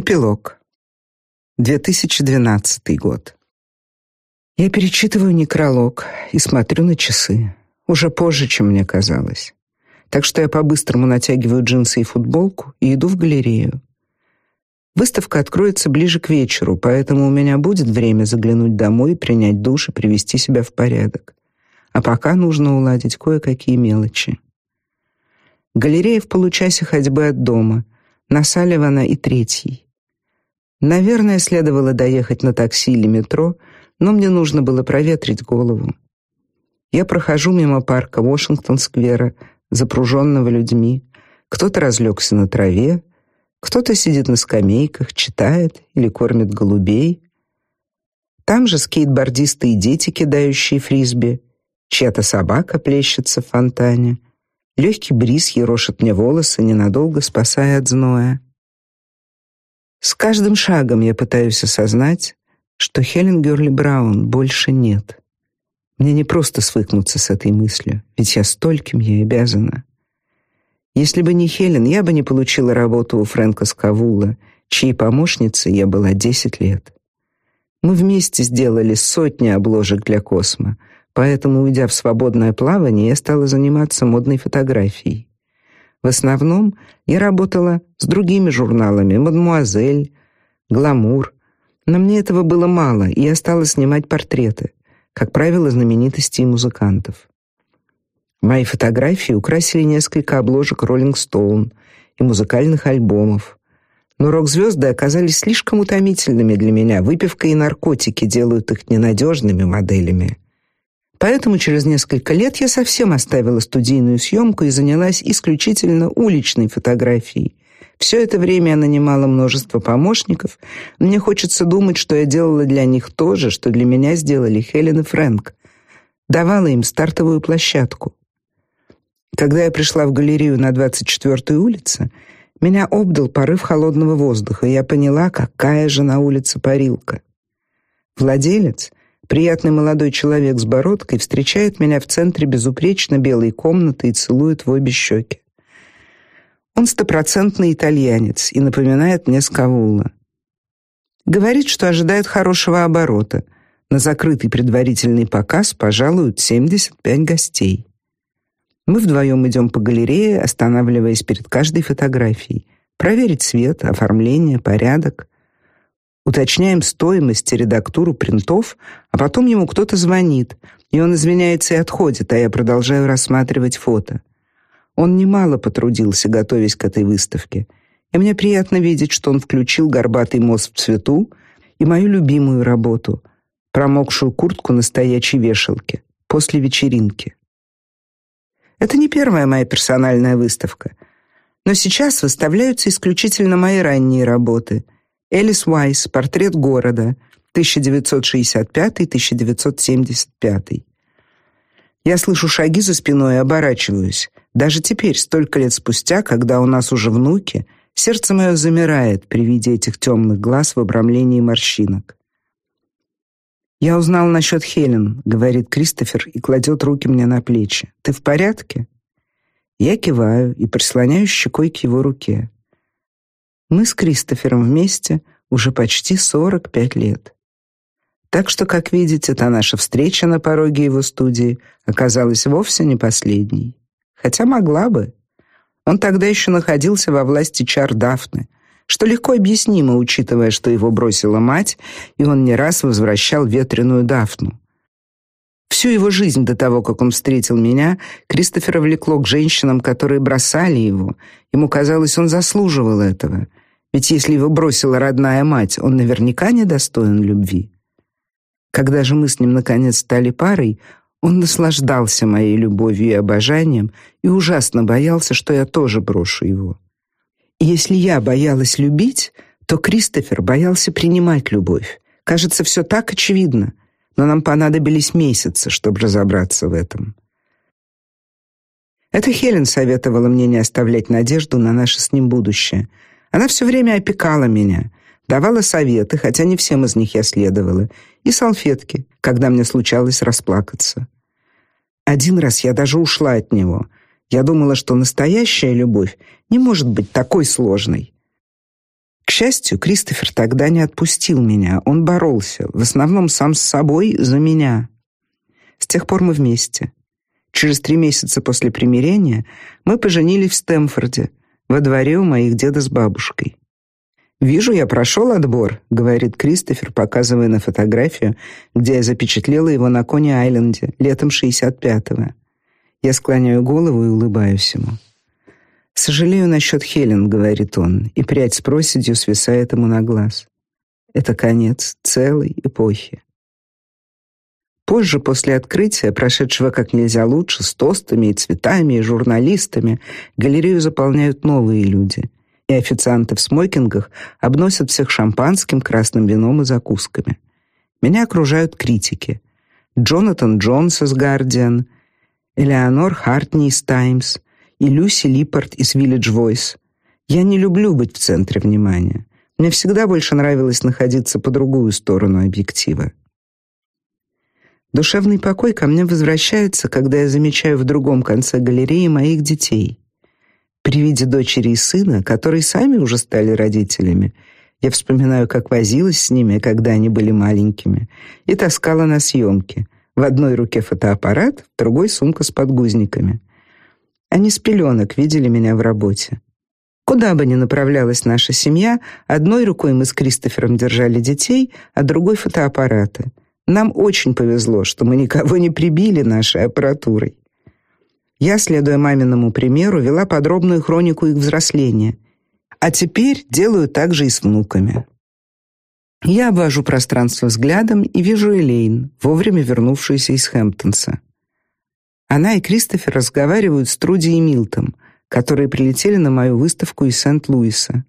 Эпилог. 2012 год. Я перечитываю некролог и смотрю на часы. Уже позже, чем мне казалось. Так что я по-быстрому натягиваю джинсы и футболку и иду в галерею. Выставка откроется ближе к вечеру, поэтому у меня будет время заглянуть домой, принять душ и привести себя в порядок. А пока нужно уладить кое-какие мелочи. Галерея в получасе ходьбы от дома, на Салливана и Третьей. Наверное, следовало доехать на такси или метро, но мне нужно было проветрить голову. Я прохожу мимо парка Вашингтон-сквера, запруженного людьми. Кто-то разлегся на траве, кто-то сидит на скамейках, читает или кормит голубей. Там же скейтбордисты и дети, кидающие фрисби. Чья-то собака плещется в фонтане. Легкий бриз ерошит мне волосы, ненадолго спасая от зноя. С каждым шагом я пытаюсь осознать, что Хелен Герли Браун больше нет. Мне не просто свыкнуться с этой мыслью, ведь я стольким ей обязана. Если бы не Хелен, я бы не получила работу у Фрэнка Скавула, чьей помощницей я была 10 лет. Мы вместе сделали сотни обложек для Космо, поэтому, уйдя в свободное плавание, я стала заниматься модной фотографией. В основном я работала с другими журналами «Мадмуазель», «Гламур», но мне этого было мало, и я стала снимать портреты, как правило, знаменитостей и музыкантов. Мои фотографии украсили несколько обложек Rolling Stone и музыкальных альбомов. Но рок-звезды оказались слишком утомительными для меня. Выпивка и наркотики делают их ненадежными моделями. Поэтому через несколько лет я совсем оставила студийную съемку и занялась исключительно уличной фотографией. Все это время я нанимала множество помощников. Мне хочется думать, что я делала для них то же, что для меня сделали Хелен и Фрэнк. Давала им стартовую площадку. Когда я пришла в галерею на 24-й улице, меня обдал порыв холодного воздуха, и я поняла, какая же на улице парилка. Владелец, Приятный молодой человек с бородкой встречает меня в центре безупречно белой комнаты и целует в обе щеки. Он стопроцентный итальянец и напоминает мне Скавула. Говорит, что ожидает хорошего оборота. На закрытый предварительный показ пожалуют 75 гостей. Мы вдвоем идем по галерее, останавливаясь перед каждой фотографией, проверить цвет, оформление, порядок уточняем стоимость и редактуру принтов, а потом ему кто-то звонит, и он извиняется и отходит, а я продолжаю рассматривать фото. Он немало потрудился, готовясь к этой выставке, и мне приятно видеть, что он включил горбатый мост в цвету и мою любимую работу промокшую куртку на стоячей вешалке после вечеринки. Это не первая моя персональная выставка, но сейчас выставляются исключительно мои ранние работы — Элис Уайс. Портрет города. 1965-1975. Я слышу шаги за спиной и оборачиваюсь. Даже теперь, столько лет спустя, когда у нас уже внуки, сердце мое замирает при виде этих темных глаз в обрамлении морщинок. Я узнал насчет Хелен, говорит Кристофер и кладет руки мне на плечи. Ты в порядке? Я киваю и прислоняюсь щекой к его руке. Мы с Кристофером вместе уже почти 45 лет. Так что, как видите, та наша встреча на пороге его студии оказалась вовсе не последней. Хотя могла бы. Он тогда еще находился во власти чар Дафны, что легко объяснимо, учитывая, что его бросила мать, и он не раз возвращал ветреную Дафну. Всю его жизнь до того, как он встретил меня, Кристофера влекло к женщинам, которые бросали его. Ему казалось, он заслуживал этого. Ведь если его бросила родная мать, он наверняка недостоин любви. Когда же мы с ним наконец стали парой, он наслаждался моей любовью и обожанием и ужасно боялся, что я тоже брошу его. И если я боялась любить, то Кристофер боялся принимать любовь. Кажется, все так очевидно, но нам понадобились месяцы, чтобы разобраться в этом. Это Хелен советовала мне не оставлять надежду на наше с ним будущее — она все время опекала меня, давала советы, хотя не всем из них я следовала, и салфетки, когда мне случалось расплакаться. Один раз я даже ушла от него. Я думала, что настоящая любовь не может быть такой сложной. К счастью, Кристофер тогда не отпустил меня. Он боролся, в основном сам с собой за меня. С тех пор мы вместе. Через три месяца после примирения мы поженились в Стэмфорде, во дворе у моих деда с бабушкой. «Вижу, я прошел отбор», — говорит Кристофер, показывая на фотографию, где я запечатлела его на Кони-Айленде летом 65-го. Я склоняю голову и улыбаюсь ему. «Сожалею насчет Хелен», — говорит он, и прядь с проседью свисает ему на глаз. Это конец целой эпохи. Позже, после открытия, прошедшего как нельзя лучше, с тостами и цветами, и журналистами, галерею заполняют новые люди, и официанты в смокингах обносят всех шампанским, красным вином и закусками. Меня окружают критики. Джонатан Джонс из «Гардиан», Элеонор Хартни из «Таймс» и Люси Липпорт из «Виллидж Войс». Я не люблю быть в центре внимания. Мне всегда больше нравилось находиться по другую сторону объектива. Душевный покой ко мне возвращается, когда я замечаю в другом конце галереи моих детей. При виде дочери и сына, которые сами уже стали родителями, я вспоминаю, как возилась с ними, когда они были маленькими, и таскала на съемки. В одной руке фотоаппарат, в другой сумка с подгузниками. Они с пеленок видели меня в работе. Куда бы ни направлялась наша семья, одной рукой мы с Кристофером держали детей, а другой фотоаппараты — нам очень повезло, что мы никого не прибили нашей аппаратурой. Я, следуя маминому примеру, вела подробную хронику их взросления. А теперь делаю так же и с внуками. Я обвожу пространство взглядом и вижу Элейн, вовремя вернувшуюся из Хэмптонса. Она и Кристофер разговаривают с Труди и Милтом, которые прилетели на мою выставку из Сент-Луиса.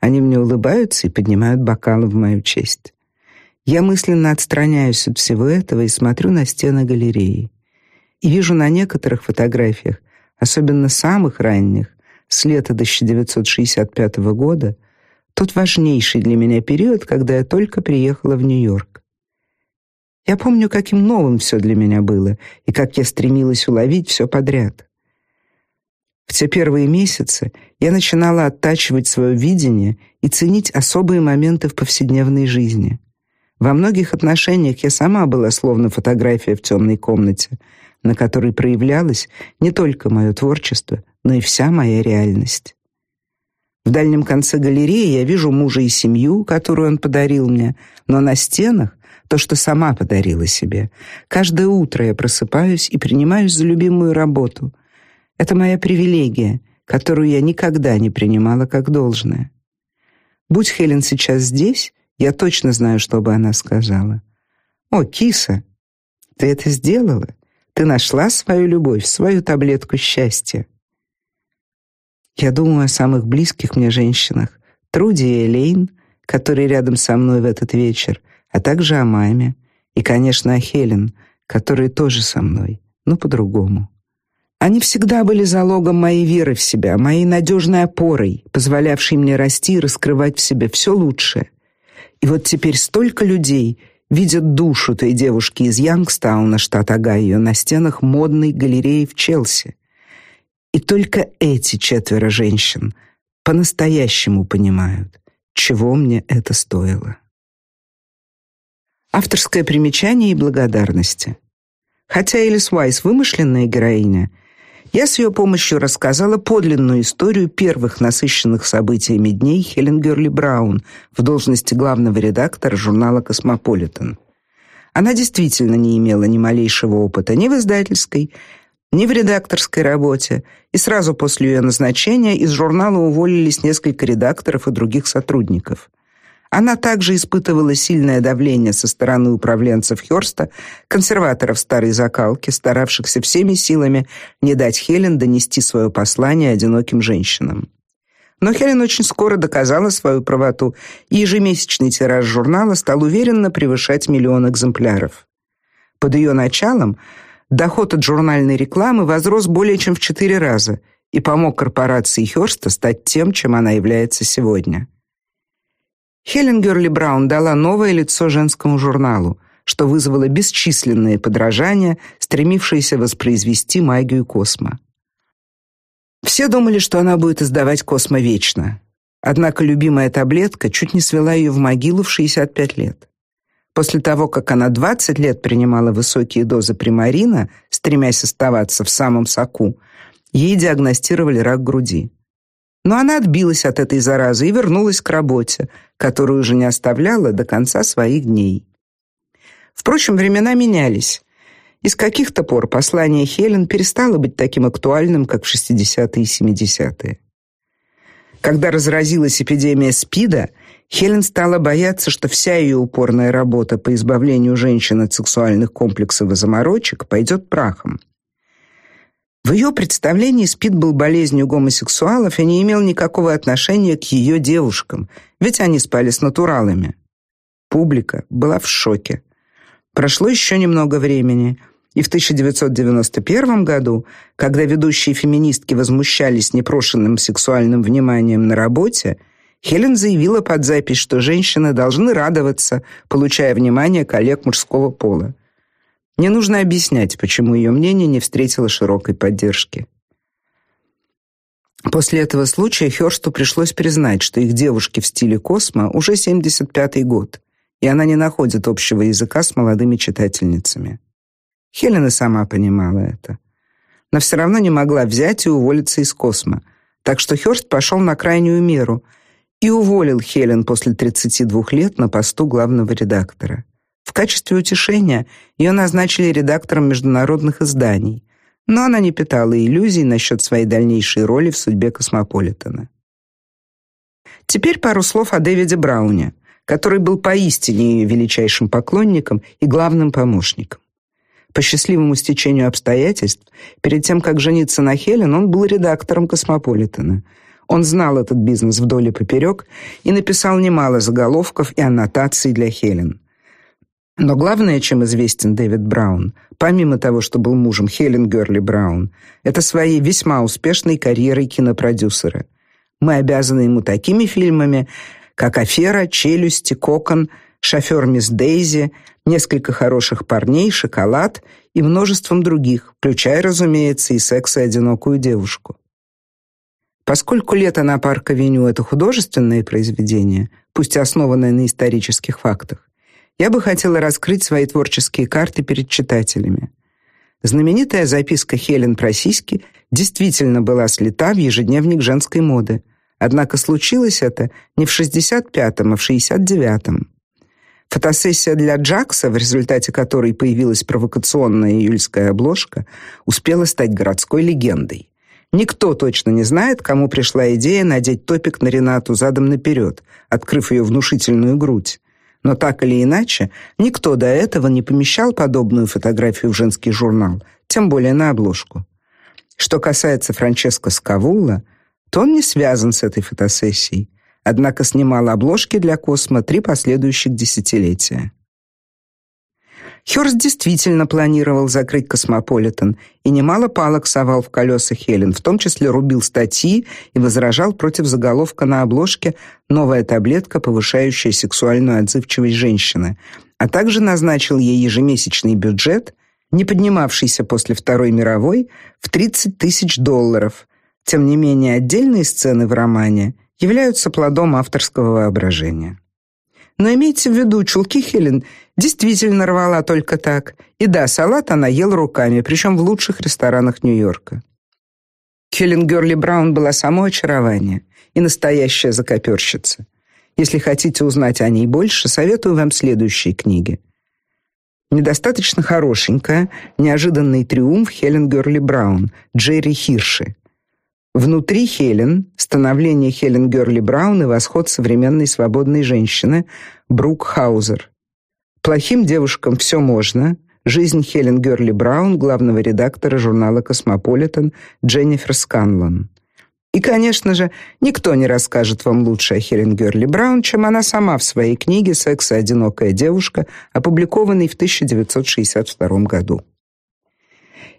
Они мне улыбаются и поднимают бокалы в мою честь. Я мысленно отстраняюсь от всего этого и смотрю на стены галереи. И вижу на некоторых фотографиях, особенно самых ранних, с лета 1965 года, тот важнейший для меня период, когда я только приехала в Нью-Йорк. Я помню, каким новым все для меня было, и как я стремилась уловить все подряд. В те первые месяцы я начинала оттачивать свое видение и ценить особые моменты в повседневной жизни. Во многих отношениях я сама была словно фотография в темной комнате, на которой проявлялось не только мое творчество, но и вся моя реальность. В дальнем конце галереи я вижу мужа и семью, которую он подарил мне, но на стенах то, что сама подарила себе. Каждое утро я просыпаюсь и принимаюсь за любимую работу. Это моя привилегия, которую я никогда не принимала как должное. Будь Хелен сейчас здесь, я точно знаю, что бы она сказала. «О, киса, ты это сделала? Ты нашла свою любовь, свою таблетку счастья?» Я думаю о самых близких мне женщинах, Труди и Элейн, которые рядом со мной в этот вечер, а также о маме и, конечно, о Хелен, которые тоже со мной, но по-другому. Они всегда были залогом моей веры в себя, моей надежной опорой, позволявшей мне расти и раскрывать в себе все лучшее. И вот теперь столько людей видят душу той девушки из Янгстауна, штат Огайо, на стенах модной галереи в Челси. И только эти четверо женщин по-настоящему понимают, чего мне это стоило. Авторское примечание и благодарности. Хотя Элис Уайс вымышленная героиня — я с ее помощью рассказала подлинную историю первых насыщенных событиями дней Хелен Герли Браун в должности главного редактора журнала «Космополитен». Она действительно не имела ни малейшего опыта ни в издательской, ни в редакторской работе, и сразу после ее назначения из журнала уволились несколько редакторов и других сотрудников. Она также испытывала сильное давление со стороны управленцев Хёрста, консерваторов старой закалки, старавшихся всеми силами не дать Хелен донести свое послание одиноким женщинам. Но Хелен очень скоро доказала свою правоту, и ежемесячный тираж журнала стал уверенно превышать миллион экземпляров. Под ее началом доход от журнальной рекламы возрос более чем в четыре раза и помог корпорации Хёрста стать тем, чем она является сегодня. Хелен Герли Браун дала новое лицо женскому журналу, что вызвало бесчисленные подражания, стремившиеся воспроизвести магию Космо. Все думали, что она будет издавать Космо вечно. Однако любимая таблетка чуть не свела ее в могилу в 65 лет. После того, как она 20 лет принимала высокие дозы примарина, стремясь оставаться в самом соку, ей диагностировали рак груди. Но она отбилась от этой заразы и вернулась к работе, которую уже не оставляла до конца своих дней. Впрочем, времена менялись. И с каких-то пор послание Хелен перестало быть таким актуальным, как в 60-е и 70-е. Когда разразилась эпидемия СПИДа, Хелен стала бояться, что вся ее упорная работа по избавлению женщин от сексуальных комплексов и заморочек пойдет прахом. В ее представлении СПИД был болезнью гомосексуалов и не имел никакого отношения к ее девушкам, ведь они спали с натуралами. Публика была в шоке. Прошло еще немного времени, и в 1991 году, когда ведущие феминистки возмущались непрошенным сексуальным вниманием на работе, Хелен заявила под запись, что женщины должны радоваться, получая внимание коллег мужского пола. Не нужно объяснять, почему ее мнение не встретило широкой поддержки. После этого случая Хёрсту пришлось признать, что их девушки в стиле космо уже 75-й год, и она не находит общего языка с молодыми читательницами. Хелена сама понимала это, но все равно не могла взять и уволиться из космо, так что Хёрст пошел на крайнюю меру и уволил Хелен после 32 лет на посту главного редактора. В качестве утешения ее назначили редактором международных изданий, но она не питала иллюзий насчет своей дальнейшей роли в судьбе Космополитена. Теперь пару слов о Дэвиде Брауне, который был поистине ее величайшим поклонником и главным помощником. По счастливому стечению обстоятельств, перед тем как жениться на Хелен, он был редактором Космополитена. Он знал этот бизнес вдоль и поперек и написал немало заголовков и аннотаций для Хелен. Но главное, чем известен Дэвид Браун, помимо того, что был мужем Хелен Герли Браун, это своей весьма успешной карьерой кинопродюсера. Мы обязаны ему такими фильмами, как «Афера», «Челюсти», «Кокон», «Шофер мисс Дейзи», «Несколько хороших парней», «Шоколад» и множеством других, включая, разумеется, и «Секс и одинокую девушку». Поскольку «Лето на парк-авеню» — это художественное произведение, пусть основанное на исторических фактах, я бы хотела раскрыть свои творческие карты перед читателями. Знаменитая записка Хелен про сиськи действительно была слита в ежедневник женской моды. Однако случилось это не в 65-м, а в 69-м. Фотосессия для Джакса, в результате которой появилась провокационная июльская обложка, успела стать городской легендой. Никто точно не знает, кому пришла идея надеть топик на Ренату задом наперед, открыв ее внушительную грудь. Но так или иначе, никто до этого не помещал подобную фотографию в женский журнал, тем более на обложку. Что касается Франческо Скавулла, то он не связан с этой фотосессией, однако снимал обложки для Космо три последующих десятилетия. Хёрст действительно планировал закрыть Космополитен и немало палок совал в колеса Хелен, в том числе рубил статьи и возражал против заголовка на обложке «Новая таблетка, повышающая сексуальную отзывчивость женщины», а также назначил ей ежемесячный бюджет, не поднимавшийся после Второй мировой, в 30 тысяч долларов. Тем не менее, отдельные сцены в романе являются плодом авторского воображения. Но имейте в виду, чулки Хелен действительно рвала только так. И да, салат она ела руками, причем в лучших ресторанах Нью-Йорка. Хелен Герли Браун была само очарование и настоящая закоперщица. Если хотите узнать о ней больше, советую вам следующие книги. Недостаточно хорошенькая, неожиданный триумф Хелен Герли Браун, Джерри Хирши. Внутри Хелен становление Хелен Герли Браун и восход современной свободной женщины Брук Хаузер. Плохим девушкам все можно. Жизнь Хелен Герли Браун, главного редактора журнала Космополитен Дженнифер Сканлон. И, конечно же, никто не расскажет вам лучше о Хелен Герли Браун, чем она сама в своей книге «Секс и одинокая девушка», опубликованной в 1962 году.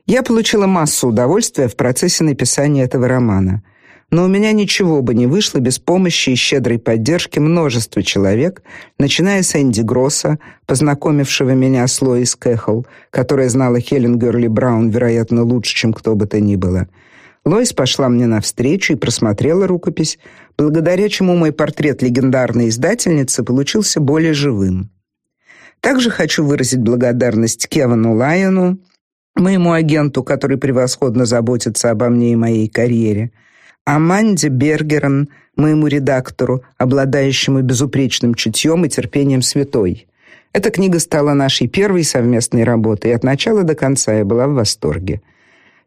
Я получила массу удовольствия в процессе написания этого романа. Но у меня ничего бы не вышло без помощи и щедрой поддержки множества человек, начиная с Энди Гросса, познакомившего меня с Лоис Кэхл, которая знала Хелен Герли Браун, вероятно, лучше, чем кто бы то ни было. Лоис пошла мне навстречу и просмотрела рукопись, благодаря чему мой портрет легендарной издательницы получился более живым. Также хочу выразить благодарность Кевину Лайону, моему агенту, который превосходно заботится обо мне и моей карьере, Аманде Бергерен, моему редактору, обладающему безупречным чутьем и терпением святой. Эта книга стала нашей первой совместной работой, и от начала до конца я была в восторге.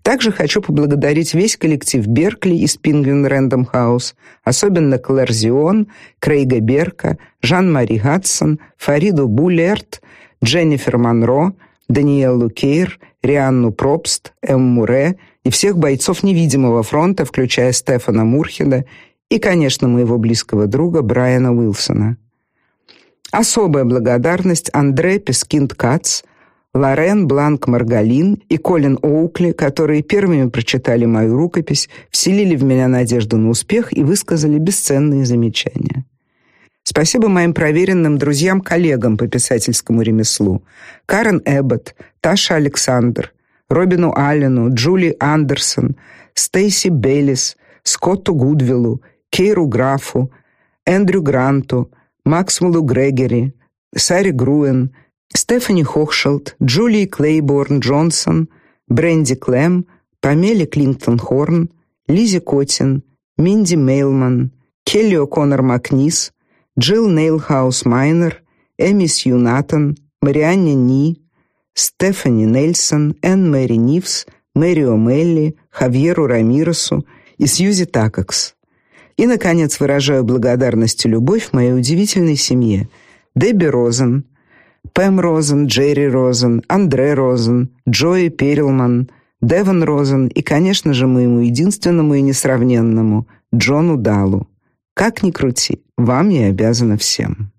Также хочу поблагодарить весь коллектив Беркли из Penguin Random House, особенно Клэр Зион, Крейга Берка, Жан-Мари Хадсон, Фариду Булерт, Дженнифер Монро, Даниэлу Кейр, Рианну Пробст, Эм Муре и всех бойцов невидимого фронта, включая Стефана Мурхеда и, конечно, моего близкого друга Брайана Уилсона. Особая благодарность Андре Пескинд-Кац, Лорен Бланк-Маргалин и Колин Оукли, которые первыми прочитали мою рукопись, вселили в меня надежду на успех и высказали бесценные замечания. Спасибо моим проверенным друзьям-коллегам по писательскому ремеслу: Карен Эббот, Таша Александр, Робину Аллену, Джули Андерсон, Стейси Бейлис, Скотту Гудвиллу, Кейру Графу, Эндрю Гранту, Максвеллу Грегори, Саре Груен, Стефани Хохшелд, Джулии Клейборн Джонсон, Бренди Клем, Памеле Клинтон-Хорн, Лизи Котин, Минди Мейлман, Келли О'Коннор Макнис, Джилл Нейлхаус Майнер, Эми Сью Натан, Марианне Ни, Стефани Нельсон, Энн Мэри Нивс, Мэри О'Мелли, Хавьеру Рамиресу и Сьюзи Такакс. И наконец выражаю благодарность и любовь моей удивительной семье: Дебби Розен, Пэм Розен, Джерри Розен, Андре Розен, Джои Перелман, Девон Розен и, конечно же, моему единственному и несравненному Джону Далу. Как ни крути, вам я обязана всем.